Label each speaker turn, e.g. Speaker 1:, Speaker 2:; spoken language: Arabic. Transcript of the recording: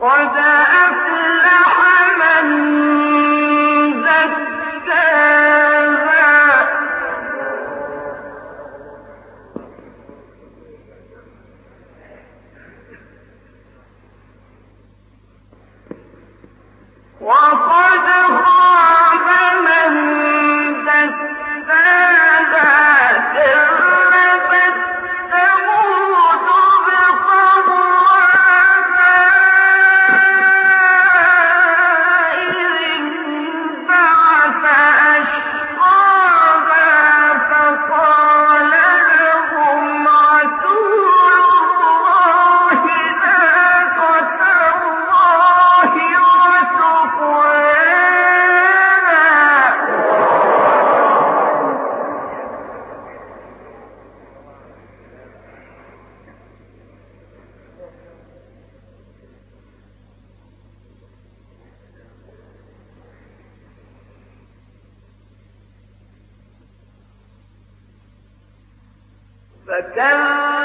Speaker 1: قد فكذب